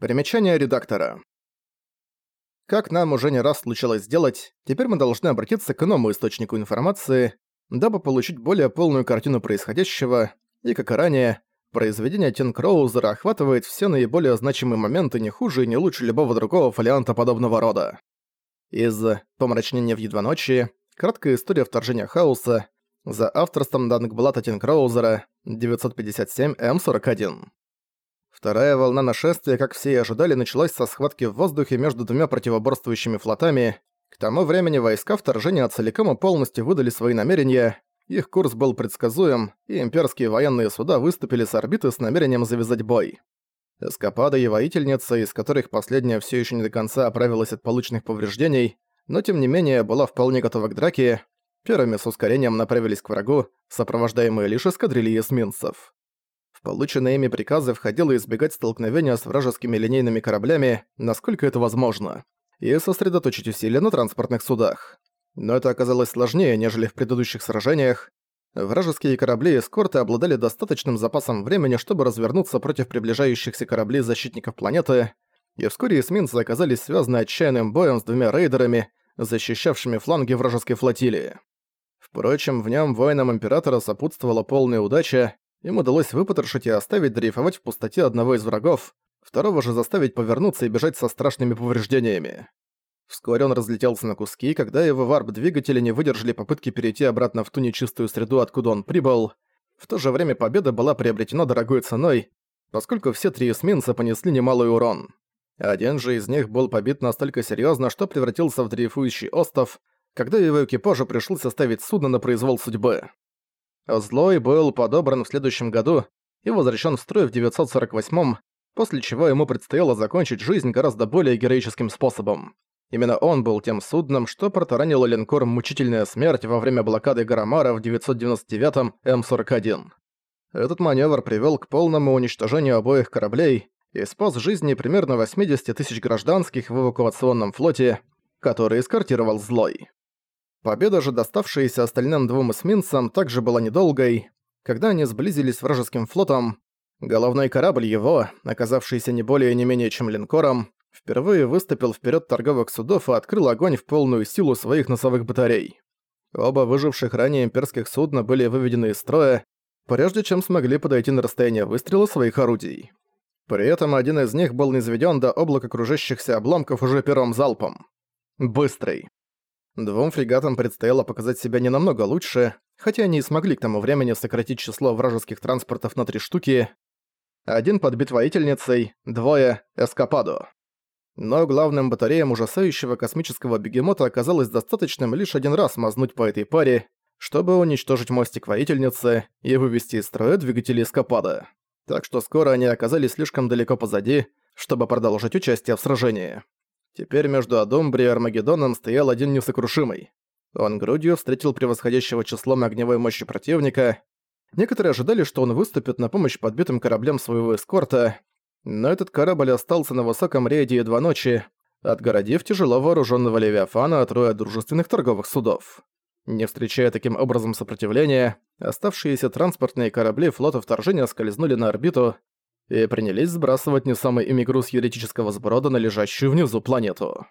Примечание редактора. Как нам уже не раз случалось сделать, теперь мы должны обратиться к иному источнику информации, дабы получить более полную картину происходящего, и, как и ранее, произведение Тин Кроузера охватывает все наиболее значимые моменты не хуже и не лучше любого другого фолианта подобного рода. Из «Помрачнения в едва ночи», краткая история вторжения хаоса, за авторством Дангблата Тин Кроузера, 957 М41. Вторая волна нашествия, как все и ожидали, началась со схватки в воздухе между двумя противоборствующими флотами. К тому времени войска вторжения целиком и полностью выдали свои намерения, их курс был предсказуем, и имперские военные суда выступили с орбиты с намерением завязать бой. Эскапада и воительница, из которых последняя все еще не до конца оправилась от полученных повреждений, но тем не менее была вполне готова к драке, первыми с ускорением направились к врагу, сопровождаемые лишь эскадрильей эсминцев. Полученные ими приказы входило избегать столкновения с вражескими линейными кораблями, насколько это возможно, и сосредоточить усилия на транспортных судах. Но это оказалось сложнее, нежели в предыдущих сражениях. Вражеские корабли эскорты обладали достаточным запасом времени, чтобы развернуться против приближающихся кораблей защитников планеты, и вскоре эсминцы оказались связаны отчаянным боем с двумя рейдерами, защищавшими фланги вражеской флотилии. Впрочем, в нем воинам Императора сопутствовала полная удача, им удалось выпотрошить и оставить дрейфовать в пустоте одного из врагов, второго же заставить повернуться и бежать со страшными повреждениями. Вскоре он разлетелся на куски, когда его варп-двигатели не выдержали попытки перейти обратно в ту нечистую среду, откуда он прибыл. В то же время победа была приобретена дорогой ценой, поскольку все три эсминца понесли немалый урон. Один же из них был побит настолько серьезно, что превратился в дрейфующий остов, когда его экипажу пришлось оставить судно на произвол судьбы. Злой был подобран в следующем году и возвращен в строй в 948-м, после чего ему предстояло закончить жизнь гораздо более героическим способом. Именно он был тем судном, что протаранило линкор «Мучительная смерть» во время блокады Гарамара в 999-м М41. Этот маневр привел к полному уничтожению обоих кораблей и спас жизни примерно 80 тысяч гражданских в эвакуационном флоте, который эскортировал Злой. Победа же, доставшаяся остальным двум эсминцам, также была недолгой. Когда они сблизились с вражеским флотом, головной корабль его, оказавшийся не более не менее чем линкором, впервые выступил вперед торговых судов и открыл огонь в полную силу своих носовых батарей. Оба выживших ранее имперских судна были выведены из строя, прежде чем смогли подойти на расстояние выстрела своих орудий. При этом один из них был низведен до облака кружащихся обломков уже первым залпом. Быстрый. Двум фрегатам предстояло показать себя не намного лучше, хотя они и смогли к тому времени сократить число вражеских транспортов на три штуки. Один подбит воительницей, двое — эскападо. Но главным батареям ужасающего космического бегемота оказалось достаточным лишь один раз мазнуть по этой паре, чтобы уничтожить мостик воительницы и вывести из строя двигатели эскапада. Так что скоро они оказались слишком далеко позади, чтобы продолжить участие в сражении. Теперь между Адумбри и Армагеддоном стоял один несокрушимый. Он грудью встретил превосходящего числом огневой мощи противника. Некоторые ожидали, что он выступит на помощь подбитым кораблям своего эскорта, но этот корабль остался на высоком рейде едва ночи, отгородив тяжело вооруженного Левиафана от роя дружественных торговых судов. Не встречая таким образом сопротивления, оставшиеся транспортные корабли флота вторжения скользнули на орбиту, и принялись сбрасывать не самый груз юридического сброда на лежащую внизу планету.